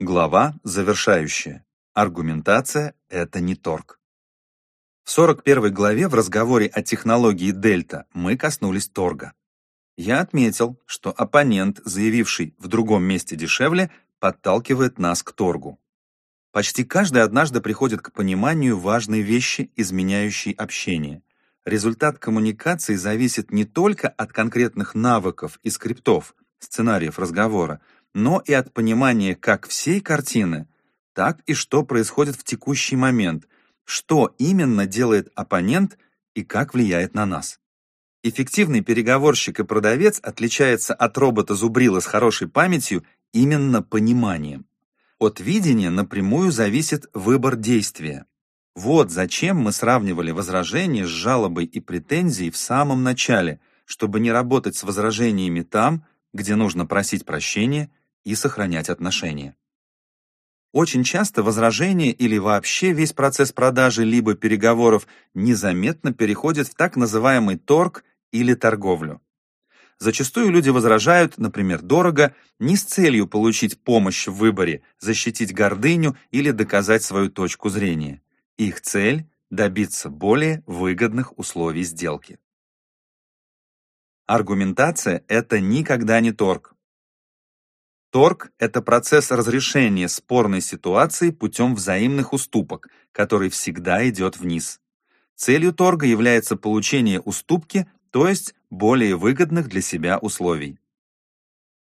Глава завершающая. Аргументация – это не торг. В 41 главе в разговоре о технологии дельта мы коснулись торга. Я отметил, что оппонент, заявивший в другом месте дешевле, подталкивает нас к торгу. Почти каждый однажды приходит к пониманию важной вещи, изменяющей общение. Результат коммуникации зависит не только от конкретных навыков и скриптов, сценариев разговора, но и от понимания как всей картины, так и что происходит в текущий момент, что именно делает оппонент и как влияет на нас. Эффективный переговорщик и продавец отличается от робота-зубрила с хорошей памятью именно пониманием. От видения напрямую зависит выбор действия. Вот зачем мы сравнивали возражение с жалобой и претензией в самом начале, чтобы не работать с возражениями там, где нужно просить прощения и сохранять отношения. Очень часто возражение или вообще весь процесс продажи либо переговоров незаметно переходит в так называемый торг или торговлю. Зачастую люди возражают, например, дорого, не с целью получить помощь в выборе, защитить гордыню или доказать свою точку зрения. Их цель – добиться более выгодных условий сделки. Аргументация – это никогда не торг. Торг – это процесс разрешения спорной ситуации путем взаимных уступок, который всегда идет вниз. Целью торга является получение уступки, то есть более выгодных для себя условий.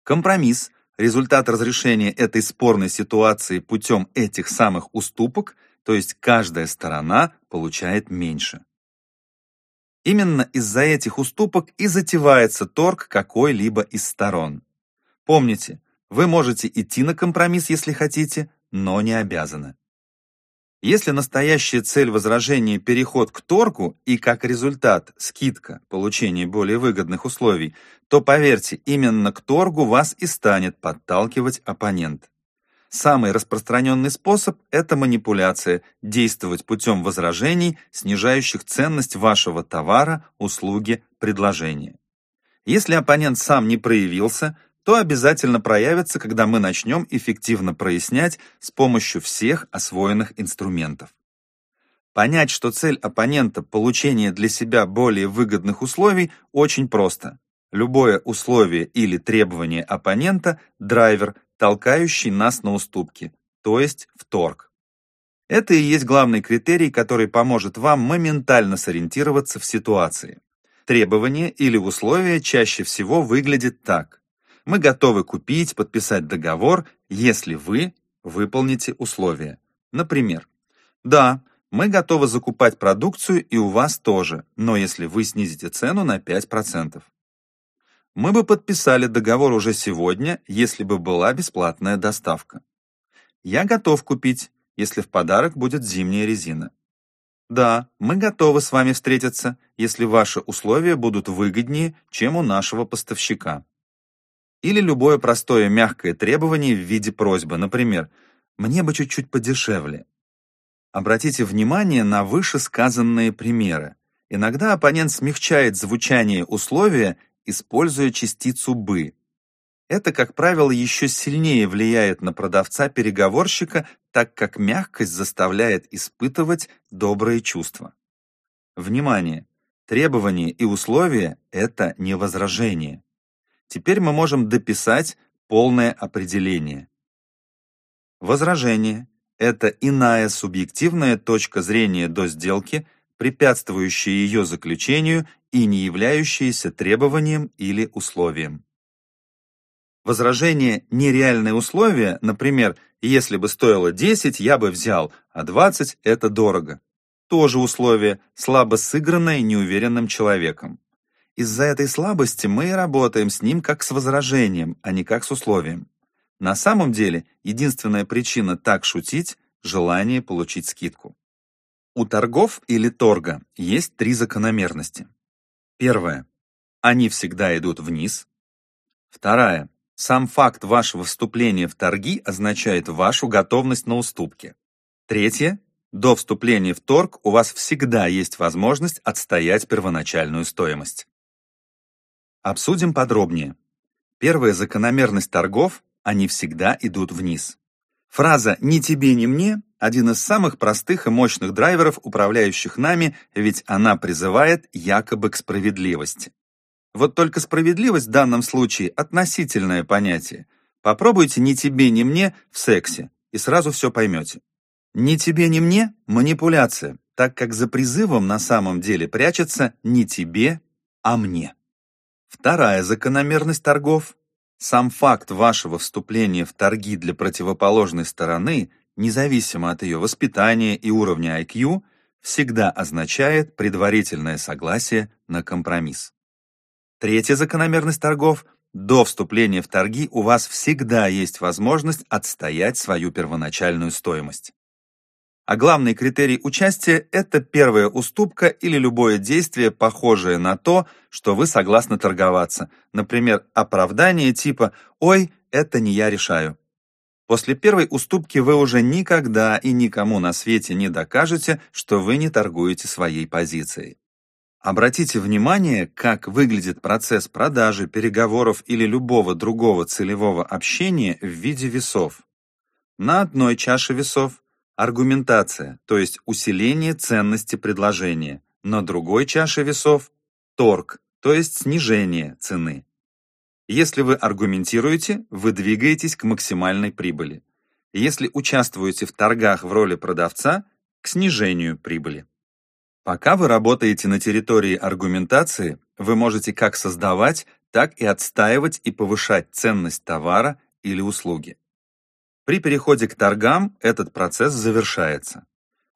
Компромисс – результат разрешения этой спорной ситуации путем этих самых уступок, то есть каждая сторона получает меньше. Именно из-за этих уступок и затевается торг какой-либо из сторон. Помните, вы можете идти на компромисс, если хотите, но не обязаны. Если настоящая цель возражения – переход к торгу и как результат скидка, получение более выгодных условий, то, поверьте, именно к торгу вас и станет подталкивать оппонент. Самый распространенный способ – это манипуляция, действовать путем возражений, снижающих ценность вашего товара, услуги, предложения. Если оппонент сам не проявился – то обязательно проявится, когда мы начнем эффективно прояснять с помощью всех освоенных инструментов. Понять, что цель оппонента – получение для себя более выгодных условий, очень просто. Любое условие или требование оппонента – драйвер, толкающий нас на уступки, то есть в торг. Это и есть главный критерий, который поможет вам моментально сориентироваться в ситуации. Требование или условие чаще всего выглядит так. Мы готовы купить, подписать договор, если вы выполните условия. Например, да, мы готовы закупать продукцию и у вас тоже, но если вы снизите цену на 5%. Мы бы подписали договор уже сегодня, если бы была бесплатная доставка. Я готов купить, если в подарок будет зимняя резина. Да, мы готовы с вами встретиться, если ваши условия будут выгоднее, чем у нашего поставщика. Или любое простое мягкое требование в виде просьбы, например, «мне бы чуть-чуть подешевле». Обратите внимание на вышесказанные примеры. Иногда оппонент смягчает звучание условия, используя частицу «бы». Это, как правило, еще сильнее влияет на продавца-переговорщика, так как мягкость заставляет испытывать добрые чувства. Внимание! Требования и условия – это не возражение. Теперь мы можем дописать полное определение. Возражение – это иная субъективная точка зрения до сделки, препятствующая ее заключению и не являющаяся требованием или условием. Возражение «нереальные условия», например, «если бы стоило 10, я бы взял, а 20 – это дорого». Тоже условие, слабо сыгранное неуверенным человеком. Из-за этой слабости мы и работаем с ним как с возражением, а не как с условием. На самом деле, единственная причина так шутить – желание получить скидку. У торгов или торга есть три закономерности. Первая. Они всегда идут вниз. Вторая. Сам факт вашего вступления в торги означает вашу готовность на уступки. Третье. До вступления в торг у вас всегда есть возможность отстоять первоначальную стоимость. Обсудим подробнее. Первая закономерность торгов – они всегда идут вниз. Фраза «ни тебе, ни мне» – один из самых простых и мощных драйверов, управляющих нами, ведь она призывает якобы к справедливости. Вот только справедливость в данном случае – относительное понятие. Попробуйте «ни тебе, ни мне» в сексе, и сразу все поймете. «Ни тебе, ни мне» – манипуляция, так как за призывом на самом деле прячется «не тебе, а мне». Вторая закономерность торгов сам факт вашего вступления в торги для противоположной стороны, независимо от ее воспитания и уровня IQ, всегда означает предварительное согласие на компромисс. Третья закономерность торгов – до вступления в торги у вас всегда есть возможность отстоять свою первоначальную стоимость. А главный критерий участия – это первая уступка или любое действие, похожее на то, что вы согласны торговаться. Например, оправдание типа «Ой, это не я решаю». После первой уступки вы уже никогда и никому на свете не докажете, что вы не торгуете своей позицией. Обратите внимание, как выглядит процесс продажи, переговоров или любого другого целевого общения в виде весов. На одной чаше весов аргументация, то есть усиление ценности предложения, на другой чаше весов – торг, то есть снижение цены. Если вы аргументируете, вы двигаетесь к максимальной прибыли. Если участвуете в торгах в роли продавца – к снижению прибыли. Пока вы работаете на территории аргументации, вы можете как создавать, так и отстаивать и повышать ценность товара или услуги. При переходе к торгам этот процесс завершается.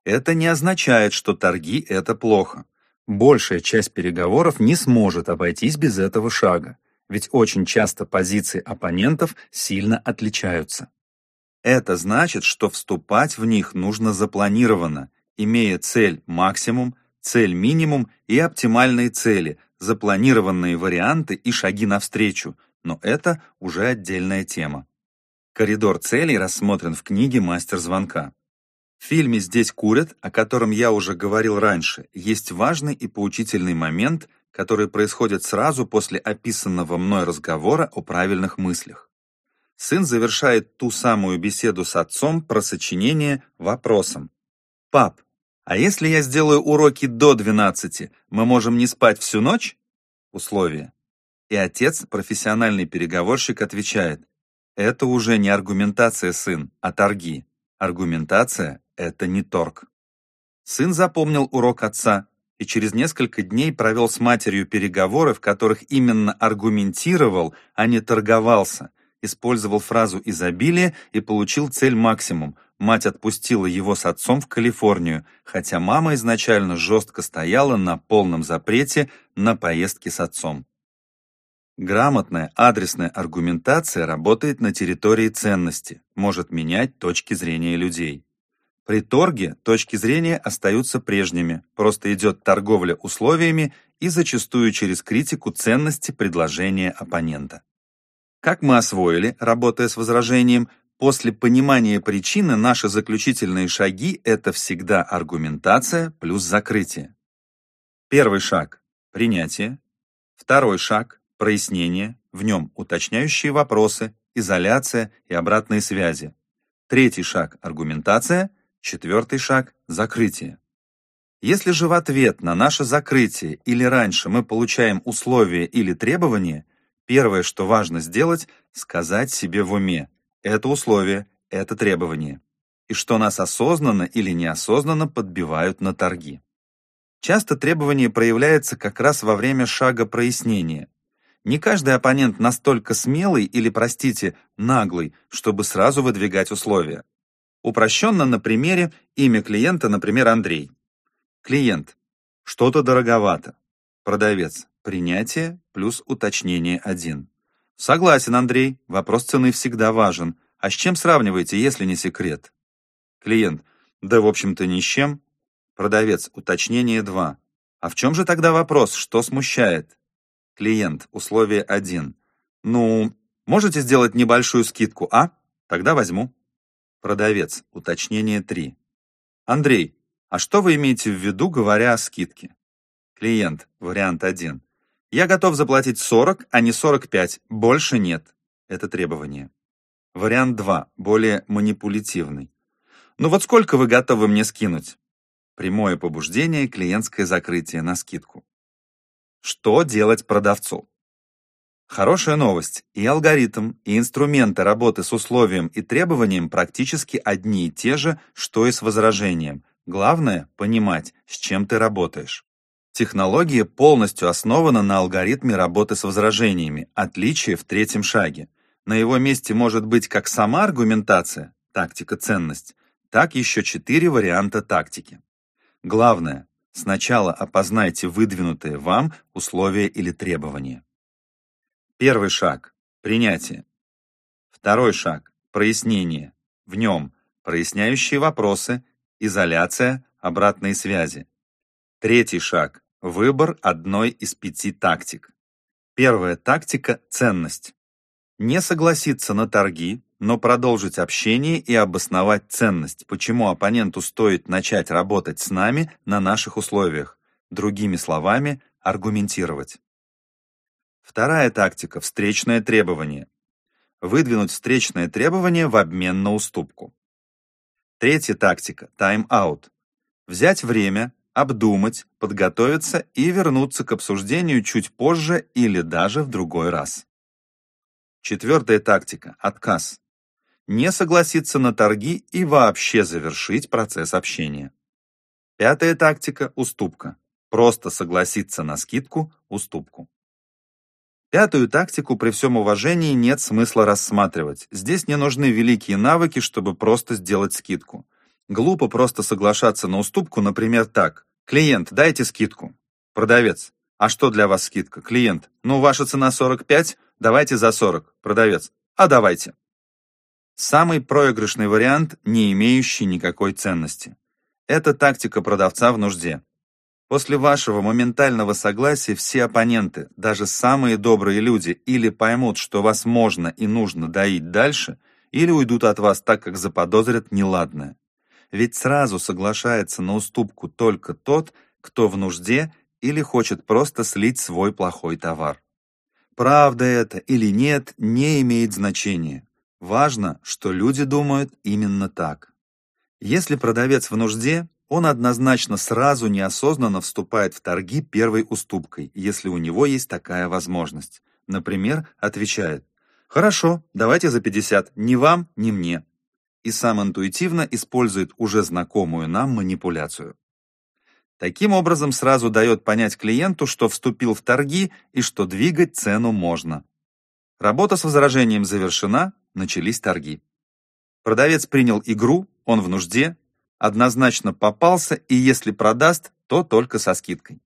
Это не означает, что торги – это плохо. Большая часть переговоров не сможет обойтись без этого шага, ведь очень часто позиции оппонентов сильно отличаются. Это значит, что вступать в них нужно запланированно, имея цель максимум, цель минимум и оптимальные цели, запланированные варианты и шаги навстречу, но это уже отдельная тема. Коридор целей рассмотрен в книге «Мастер звонка». В фильме «Здесь курят», о котором я уже говорил раньше, есть важный и поучительный момент, который происходит сразу после описанного мной разговора о правильных мыслях. Сын завершает ту самую беседу с отцом про сочинение вопросом. «Пап, а если я сделаю уроки до 12, мы можем не спать всю ночь?» Условие. И отец, профессиональный переговорщик, отвечает, это уже не аргументация, сын, а торги. Аргументация — это не торг. Сын запомнил урок отца и через несколько дней провел с матерью переговоры, в которых именно аргументировал, а не торговался, использовал фразу изобилия и получил цель максимум. Мать отпустила его с отцом в Калифорнию, хотя мама изначально жестко стояла на полном запрете на поездки с отцом. Грамотная адресная аргументация работает на территории ценности, может менять точки зрения людей. При торге точки зрения остаются прежними, просто идет торговля условиями и зачастую через критику ценности предложения оппонента. Как мы освоили, работая с возражением, после понимания причины наши заключительные шаги – это всегда аргументация плюс закрытие. Первый шаг – принятие. Второй шаг прояснение, в нем уточняющие вопросы, изоляция и обратные связи. Третий шаг – аргументация, четвертый шаг – закрытие. Если же в ответ на наше закрытие или раньше мы получаем условия или требования, первое, что важно сделать – сказать себе в уме «это условие, это требование», и что нас осознанно или неосознанно подбивают на торги. Часто требование проявляется как раз во время шага прояснения, не каждый оппонент настолько смелый или, простите, наглый, чтобы сразу выдвигать условия. Упрощенно на примере имя клиента, например, Андрей. Клиент. Что-то дороговато. Продавец. Принятие плюс уточнение 1. Согласен, Андрей, вопрос цены всегда важен. А с чем сравниваете, если не секрет? Клиент. Да, в общем-то, ни с чем. Продавец. Уточнение 2. А в чем же тогда вопрос, что смущает? Клиент, условие 1. Ну, можете сделать небольшую скидку, а? Тогда возьму. Продавец, уточнение 3. Андрей, а что вы имеете в виду, говоря о скидке? Клиент, вариант 1. Я готов заплатить 40, а не 45, больше нет. Это требование. Вариант 2, более манипулятивный. Ну вот сколько вы готовы мне скинуть? Прямое побуждение, клиентское закрытие на скидку. Что делать продавцу? Хорошая новость. И алгоритм, и инструменты работы с условием и требованием практически одни и те же, что и с возражением. Главное – понимать, с чем ты работаешь. Технология полностью основана на алгоритме работы с возражениями, отличие в третьем шаге. На его месте может быть как сама аргументация, тактика-ценность, так еще четыре варианта тактики. Главное, сначала опознайте выдвинутые вам условия или требования. Первый шаг – принятие. Второй шаг – прояснение. В нем проясняющие вопросы, изоляция, обратные связи. Третий шаг – выбор одной из пяти тактик. Первая тактика – ценность. Не согласиться на торги, но продолжить общение и обосновать ценность, почему оппоненту стоит начать работать с нами на наших условиях. Другими словами, аргументировать. Вторая тактика – встречное требование. Выдвинуть встречное требование в обмен на уступку. Третья тактика – тайм-аут. Взять время, обдумать, подготовиться и вернуться к обсуждению чуть позже или даже в другой раз. Четвертая тактика – отказ. Не согласиться на торги и вообще завершить процесс общения. Пятая тактика – уступка. Просто согласиться на скидку, уступку. Пятую тактику при всем уважении нет смысла рассматривать. Здесь не нужны великие навыки, чтобы просто сделать скидку. Глупо просто соглашаться на уступку, например, так. Клиент, дайте скидку. Продавец. А что для вас скидка? Клиент. Ну, ваша цена 45, давайте за 40. Продавец. А давайте. Самый проигрышный вариант, не имеющий никакой ценности. Это тактика продавца в нужде. После вашего моментального согласия все оппоненты, даже самые добрые люди, или поймут, что вас можно и нужно доить дальше, или уйдут от вас так, как заподозрят неладное. Ведь сразу соглашается на уступку только тот, кто в нужде или хочет просто слить свой плохой товар. Правда это или нет, не имеет значения. Важно, что люди думают именно так. Если продавец в нужде, он однозначно сразу неосознанно вступает в торги первой уступкой, если у него есть такая возможность. Например, отвечает «Хорошо, давайте за 50, ни вам, ни мне». И сам интуитивно использует уже знакомую нам манипуляцию. Таким образом, сразу дает понять клиенту, что вступил в торги и что двигать цену можно. Работа с возражением завершена, начались торги. Продавец принял игру, он в нужде, однозначно попался, и если продаст, то только со скидкой.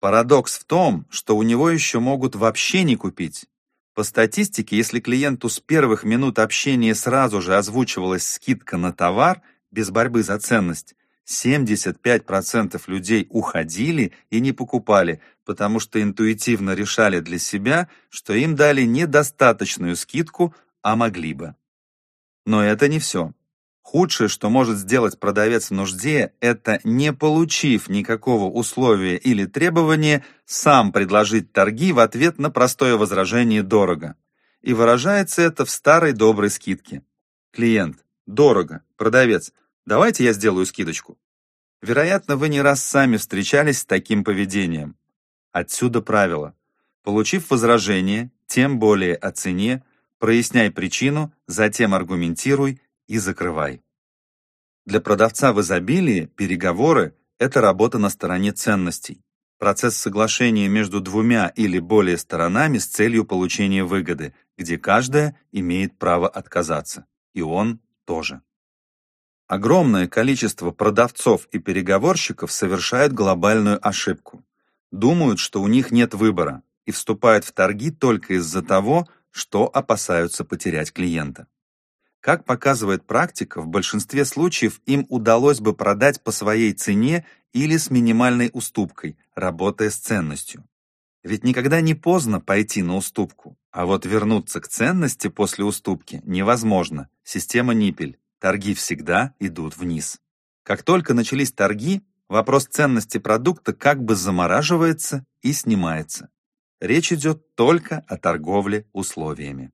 Парадокс в том, что у него еще могут вообще не купить. По статистике, если клиенту с первых минут общения сразу же озвучивалась скидка на товар без борьбы за ценность, 75% людей уходили и не покупали, потому что интуитивно решали для себя, что им дали недостаточную скидку, а могли бы. Но это не все. Худшее, что может сделать продавец в нужде, это, не получив никакого условия или требования, сам предложить торги в ответ на простое возражение «дорого». И выражается это в старой доброй скидке. Клиент. Дорого. Продавец. Давайте я сделаю скидочку. Вероятно, вы не раз сами встречались с таким поведением. Отсюда правило. Получив возражение, тем более о цене, проясняй причину, затем аргументируй и закрывай. Для продавца в изобилии переговоры – это работа на стороне ценностей, процесс соглашения между двумя или более сторонами с целью получения выгоды, где каждая имеет право отказаться, и он тоже. Огромное количество продавцов и переговорщиков совершает глобальную ошибку. Думают, что у них нет выбора, и вступают в торги только из-за того, что опасаются потерять клиента. Как показывает практика, в большинстве случаев им удалось бы продать по своей цене или с минимальной уступкой, работая с ценностью. Ведь никогда не поздно пойти на уступку, а вот вернуться к ценности после уступки невозможно. Система Ниппель. Торги всегда идут вниз. Как только начались торги, вопрос ценности продукта как бы замораживается и снимается. Речь идет только о торговле условиями.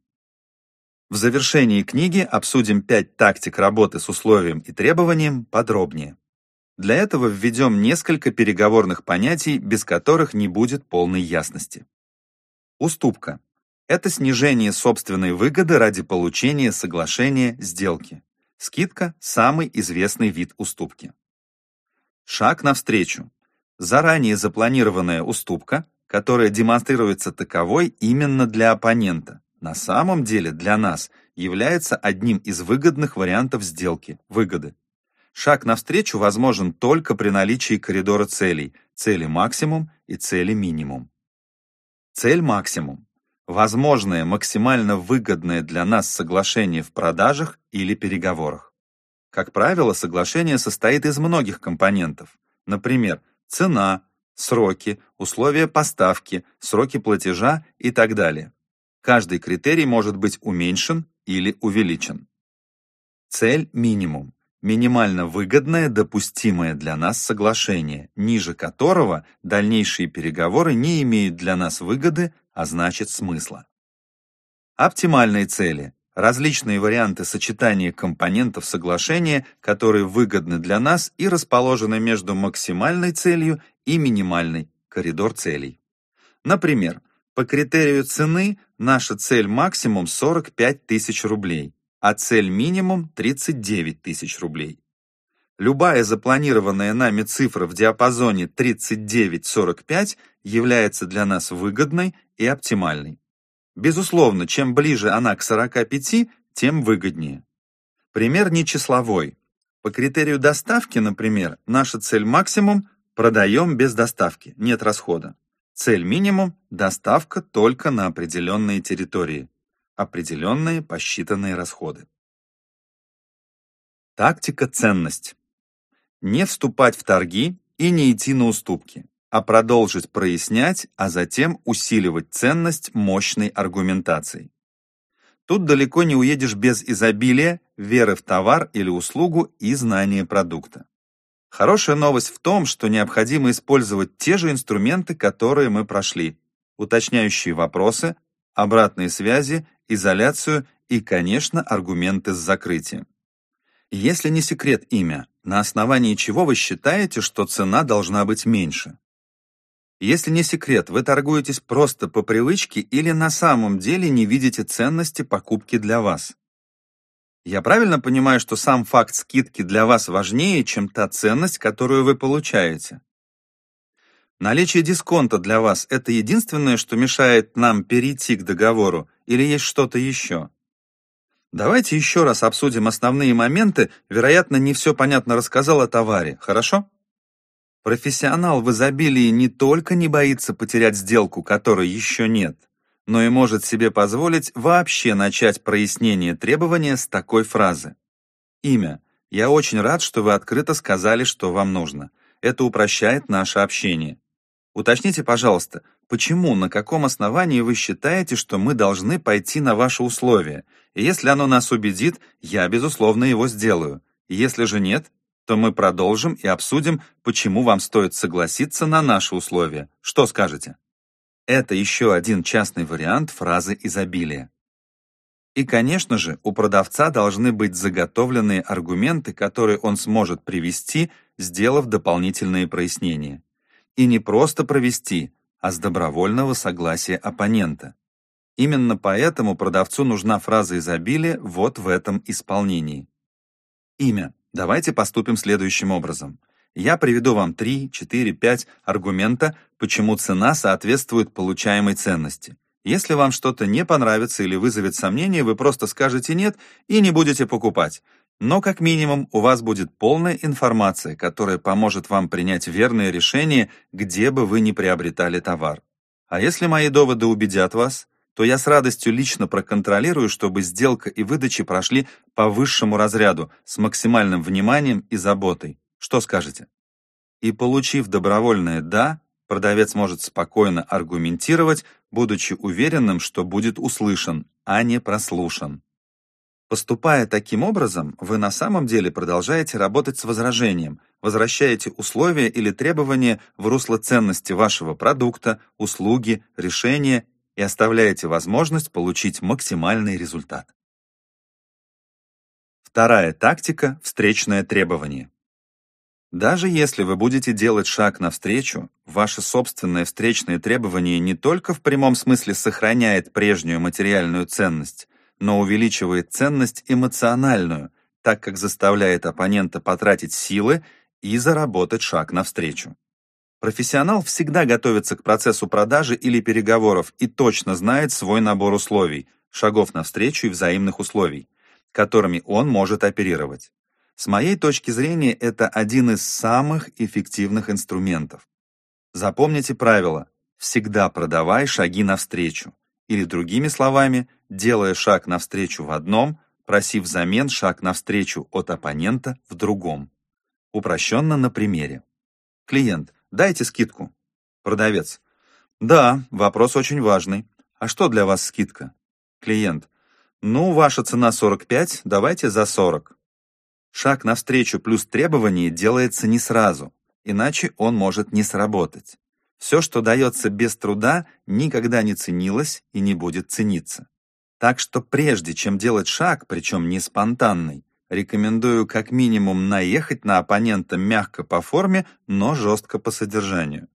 В завершении книги обсудим пять тактик работы с условием и требованием подробнее. Для этого введем несколько переговорных понятий, без которых не будет полной ясности. Уступка – это снижение собственной выгоды ради получения соглашения сделки. Скидка – самый известный вид уступки. Шаг навстречу – заранее запланированная уступка, которая демонстрируется таковой именно для оппонента, на самом деле для нас является одним из выгодных вариантов сделки – выгоды. Шаг навстречу возможен только при наличии коридора целей, цели максимум и цели минимум. Цель максимум – возможное максимально выгодное для нас соглашение в продажах или переговорах. Как правило, соглашение состоит из многих компонентов, например, цена, сроки, условия поставки, сроки платежа и так далее. Каждый критерий может быть уменьшен или увеличен. Цель минимум. Минимально выгодное, допустимое для нас соглашение, ниже которого дальнейшие переговоры не имеют для нас выгоды, а значит смысла. Оптимальные цели. Различные варианты сочетания компонентов соглашения, которые выгодны для нас и расположены между максимальной целью и минимальной, коридор целей. Например, по критерию цены наша цель максимум 45 тысяч рублей, а цель минимум 39 тысяч рублей. Любая запланированная нами цифра в диапазоне 39-45 является для нас выгодной и оптимальной. Безусловно, чем ближе она к 45, тем выгоднее. Пример не числовой. По критерию доставки, например, наша цель максимум – продаем без доставки, нет расхода. Цель минимум – доставка только на определенные территории. Определенные посчитанные расходы. Тактика ценность. Не вступать в торги и не идти на уступки, а продолжить прояснять, а затем усиливать ценность мощной аргументацией. Тут далеко не уедешь без изобилия, веры в товар или услугу и знания продукта. Хорошая новость в том, что необходимо использовать те же инструменты, которые мы прошли. Уточняющие вопросы, обратные связи, изоляцию и, конечно, аргументы с закрытием. Если не секрет имя, на основании чего вы считаете, что цена должна быть меньше? Если не секрет, вы торгуетесь просто по привычке или на самом деле не видите ценности покупки для вас? Я правильно понимаю, что сам факт скидки для вас важнее, чем та ценность, которую вы получаете? Наличие дисконта для вас – это единственное, что мешает нам перейти к договору, или есть что-то еще? Давайте еще раз обсудим основные моменты, вероятно, не все понятно рассказал о товаре, хорошо? Профессионал в изобилии не только не боится потерять сделку, которой еще нет, но и может себе позволить вообще начать прояснение требования с такой фразы. Имя. Я очень рад, что вы открыто сказали, что вам нужно. Это упрощает наше общение. Уточните, пожалуйста, почему, на каком основании вы считаете, что мы должны пойти на ваши условия? И если оно нас убедит, я, безусловно, его сделаю. Если же нет, то мы продолжим и обсудим, почему вам стоит согласиться на наши условия. Что скажете? Это еще один частный вариант фразы изобилия. И, конечно же, у продавца должны быть заготовленные аргументы, которые он сможет привести, сделав дополнительные прояснения. И не просто провести, а с добровольного согласия оппонента. Именно поэтому продавцу нужна фраза изобилия вот в этом исполнении. Имя. Давайте поступим следующим образом. Я приведу вам 3, 4, 5 аргумента, почему цена соответствует получаемой ценности. Если вам что-то не понравится или вызовет сомнение, вы просто скажете «нет» и не будете покупать. Но как минимум у вас будет полная информация, которая поможет вам принять верное решение, где бы вы ни приобретали товар. А если мои доводы убедят вас, то я с радостью лично проконтролирую, чтобы сделка и выдача прошли по высшему разряду, с максимальным вниманием и заботой. Что скажете? И получив добровольное «да», продавец может спокойно аргументировать, будучи уверенным, что будет услышан, а не прослушан. Поступая таким образом, вы на самом деле продолжаете работать с возражением, возвращаете условия или требования в русло ценности вашего продукта, услуги, решения и оставляете возможность получить максимальный результат. Вторая тактика – встречное требование. Даже если вы будете делать шаг навстречу, ваше собственное встречное требование не только в прямом смысле сохраняет прежнюю материальную ценность, но увеличивает ценность эмоциональную, так как заставляет оппонента потратить силы и заработать шаг навстречу. Профессионал всегда готовится к процессу продажи или переговоров и точно знает свой набор условий, шагов навстречу и взаимных условий, которыми он может оперировать. С моей точки зрения, это один из самых эффективных инструментов. Запомните правило «всегда продавай шаги навстречу», или другими словами, делая шаг навстречу в одном, проси взамен шаг навстречу от оппонента в другом. Упрощенно на примере. Клиент, дайте скидку. Продавец. Да, вопрос очень важный. А что для вас скидка? Клиент. Ну, ваша цена 45, давайте за 40. Шаг навстречу плюс требование делается не сразу, иначе он может не сработать. Все, что дается без труда, никогда не ценилось и не будет цениться. Так что прежде чем делать шаг, причем не спонтанный, рекомендую как минимум наехать на оппонента мягко по форме, но жестко по содержанию.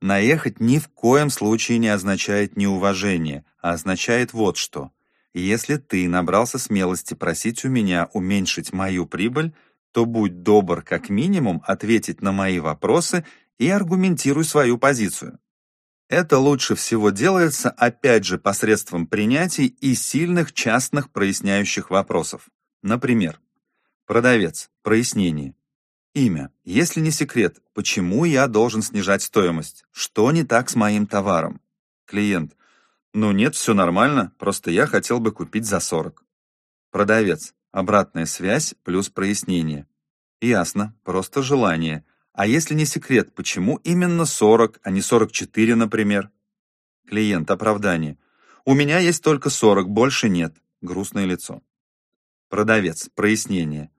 Наехать ни в коем случае не означает неуважение, а означает вот что. Если ты набрался смелости просить у меня уменьшить мою прибыль, то будь добр как минимум ответить на мои вопросы и аргументируй свою позицию. Это лучше всего делается, опять же, посредством принятий и сильных частных проясняющих вопросов. Например, продавец, прояснение. Имя. Если не секрет, почему я должен снижать стоимость? Что не так с моим товаром? Клиент. «Ну нет, все нормально, просто я хотел бы купить за 40». Продавец. Обратная связь плюс прояснение. Ясно, просто желание. А если не секрет, почему именно 40, а не 44, например? Клиент. Оправдание. У меня есть только 40, больше нет. Грустное лицо. Продавец. Прояснение.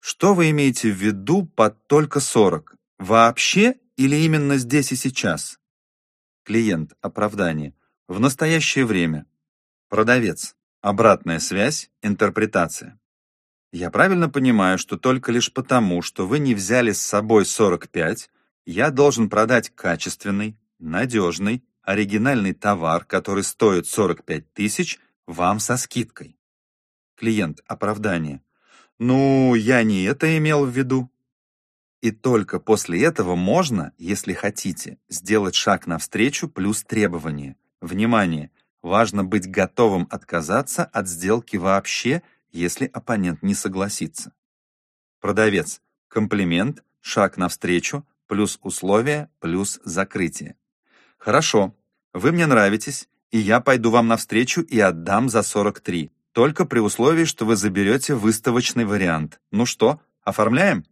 Что вы имеете в виду под только 40? Вообще или именно здесь и сейчас? Клиент. Оправдание. В настоящее время. Продавец. Обратная связь, интерпретация. Я правильно понимаю, что только лишь потому, что вы не взяли с собой 45, я должен продать качественный, надежный, оригинальный товар, который стоит 45 тысяч, вам со скидкой. Клиент. Оправдание. Ну, я не это имел в виду. И только после этого можно, если хотите, сделать шаг навстречу плюс требования. Внимание! Важно быть готовым отказаться от сделки вообще, если оппонент не согласится. Продавец. Комплимент, шаг навстречу, плюс условия, плюс закрытие. Хорошо, вы мне нравитесь, и я пойду вам навстречу и отдам за 43, только при условии, что вы заберете выставочный вариант. Ну что, оформляем?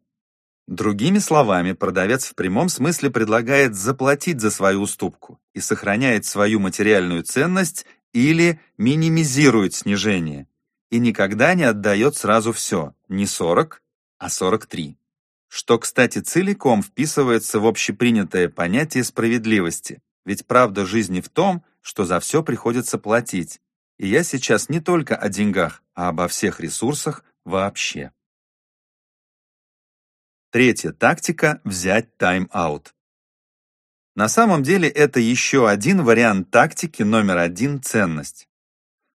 Другими словами, продавец в прямом смысле предлагает заплатить за свою уступку и сохраняет свою материальную ценность или минимизирует снижение, и никогда не отдает сразу все, не 40, а 43. Что, кстати, целиком вписывается в общепринятое понятие справедливости, ведь правда жизни в том, что за все приходится платить. И я сейчас не только о деньгах, а обо всех ресурсах вообще. Третья тактика – взять тайм-аут. На самом деле это еще один вариант тактики номер один – ценность.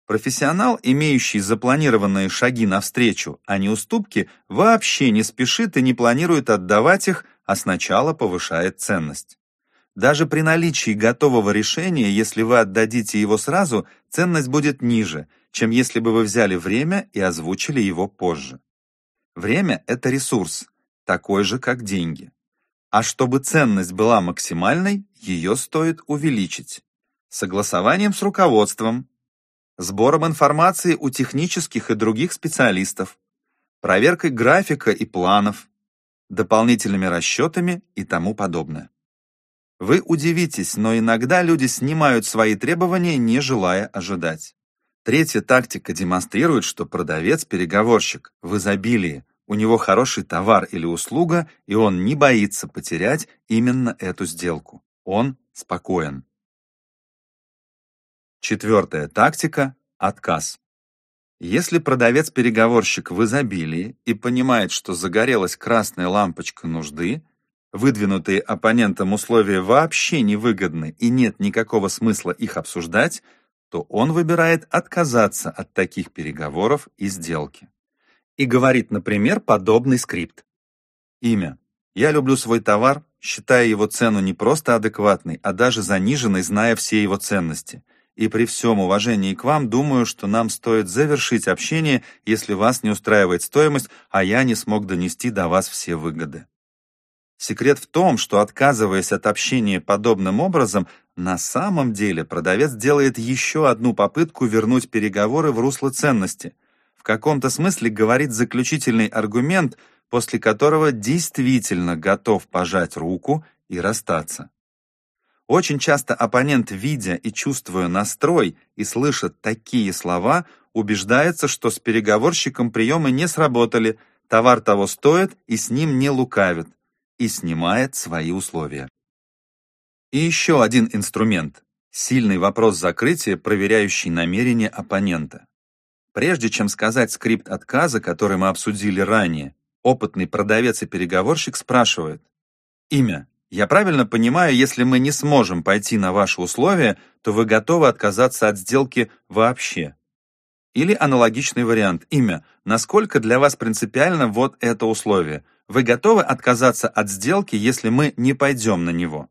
Профессионал, имеющий запланированные шаги навстречу, а не уступки, вообще не спешит и не планирует отдавать их, а сначала повышает ценность. Даже при наличии готового решения, если вы отдадите его сразу, ценность будет ниже, чем если бы вы взяли время и озвучили его позже. Время – это ресурс, такой же, как деньги. А чтобы ценность была максимальной, ее стоит увеличить. Согласованием с руководством, сбором информации у технических и других специалистов, проверкой графика и планов, дополнительными расчетами и тому подобное. Вы удивитесь, но иногда люди снимают свои требования, не желая ожидать. Третья тактика демонстрирует, что продавец-переговорщик в изобилии у него хороший товар или услуга, и он не боится потерять именно эту сделку. Он спокоен. Четвертая тактика – отказ. Если продавец-переговорщик в изобилии и понимает, что загорелась красная лампочка нужды, выдвинутые оппонентом условия вообще невыгодны и нет никакого смысла их обсуждать, то он выбирает отказаться от таких переговоров и сделки. И говорит, например, подобный скрипт. Имя. Я люблю свой товар, считая его цену не просто адекватной, а даже заниженной, зная все его ценности. И при всем уважении к вам, думаю, что нам стоит завершить общение, если вас не устраивает стоимость, а я не смог донести до вас все выгоды. Секрет в том, что отказываясь от общения подобным образом, на самом деле продавец делает еще одну попытку вернуть переговоры в русло ценности. Каком-то смысле говорит заключительный аргумент, после которого действительно готов пожать руку и расстаться. Очень часто оппонент, видя и чувствуя настрой и слыша такие слова, убеждается, что с переговорщиком приемы не сработали, товар того стоит и с ним не лукавят и снимает свои условия. И еще один инструмент – сильный вопрос закрытия, проверяющий намерение оппонента. Прежде чем сказать скрипт отказа, который мы обсудили ранее, опытный продавец и переговорщик спрашивает «Имя. Я правильно понимаю, если мы не сможем пойти на ваши условия, то вы готовы отказаться от сделки вообще?» Или аналогичный вариант «Имя. Насколько для вас принципиально вот это условие? Вы готовы отказаться от сделки, если мы не пойдем на него?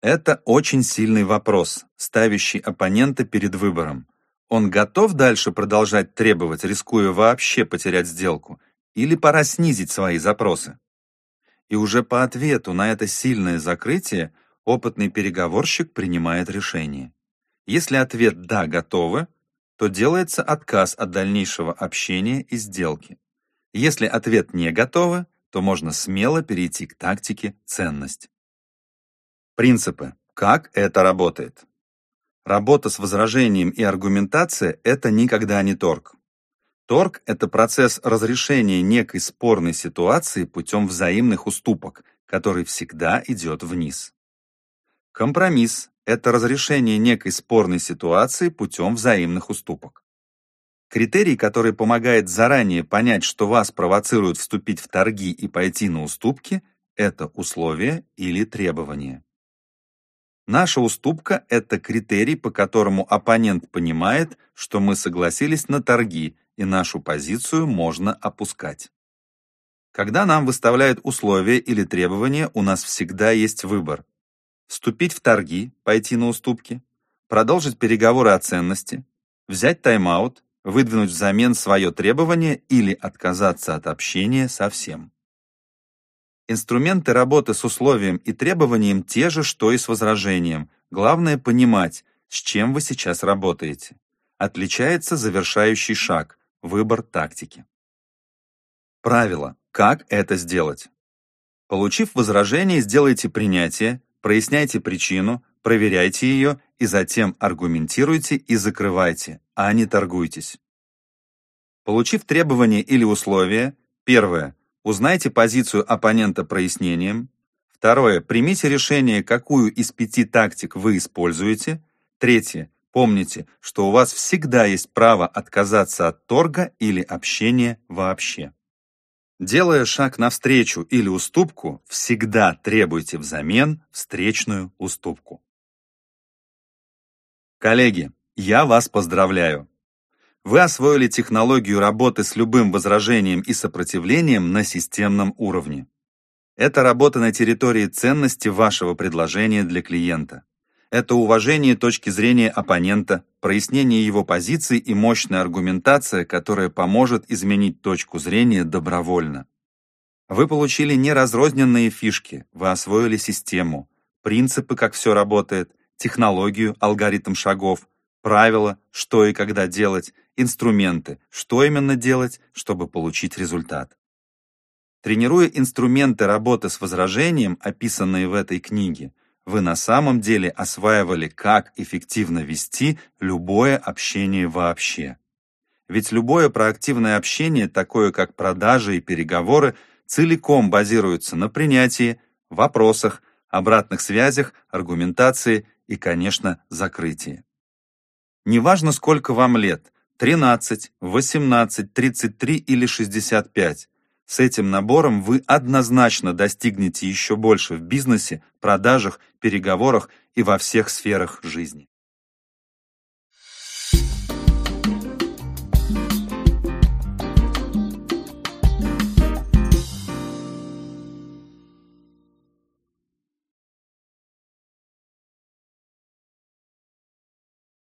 Это очень сильный вопрос, ставящий оппонента перед выбором. Он готов дальше продолжать требовать, рискуя вообще потерять сделку, или пора снизить свои запросы? И уже по ответу на это сильное закрытие опытный переговорщик принимает решение. Если ответ «да, готовы», то делается отказ от дальнейшего общения и сделки. Если ответ «не готовы», то можно смело перейти к тактике ценность. Принципы. Как это работает? Работа с возражением и аргументация – это никогда не торг. Торг – это процесс разрешения некой спорной ситуации путем взаимных уступок, который всегда идет вниз. Компромисс – это разрешение некой спорной ситуации путем взаимных уступок. Критерий, который помогает заранее понять, что вас провоцируют вступить в торги и пойти на уступки, это условие или требование. Наша уступка – это критерий, по которому оппонент понимает, что мы согласились на торги, и нашу позицию можно опускать. Когда нам выставляют условия или требования, у нас всегда есть выбор. Вступить в торги, пойти на уступки, продолжить переговоры о ценности, взять тайм-аут выдвинуть взамен свое требование или отказаться от общения совсем. Инструменты работы с условием и требованием те же, что и с возражением. Главное понимать, с чем вы сейчас работаете. Отличается завершающий шаг – выбор тактики. Правило. Как это сделать? Получив возражение, сделайте принятие, проясняйте причину, проверяйте ее и затем аргументируйте и закрывайте, а не торгуйтесь. Получив требования или условия, первое, узнайте позицию оппонента прояснением, второе, примите решение, какую из пяти тактик вы используете, третье, помните, что у вас всегда есть право отказаться от торга или общения вообще. Делая шаг навстречу или уступку, всегда требуйте взамен встречную уступку. Коллеги, я вас поздравляю! Вы освоили технологию работы с любым возражением и сопротивлением на системном уровне. Это работа на территории ценности вашего предложения для клиента. Это уважение точки зрения оппонента, прояснение его позиций и мощная аргументация, которая поможет изменить точку зрения добровольно. Вы получили не разрозненные фишки, вы освоили систему, принципы, как все работает, технологию, алгоритм шагов, правила, что и когда делать, инструменты, что именно делать, чтобы получить результат. Тренируя инструменты работы с возражением, описанные в этой книге, вы на самом деле осваивали, как эффективно вести любое общение вообще. Ведь любое проактивное общение, такое как продажи и переговоры, целиком базируется на принятии, вопросах, обратных связях, аргументации и, конечно, закрытии. Неважно, сколько вам лет, 13, 18, 33 или 65. С этим набором вы однозначно достигнете еще больше в бизнесе, продажах, переговорах и во всех сферах жизни.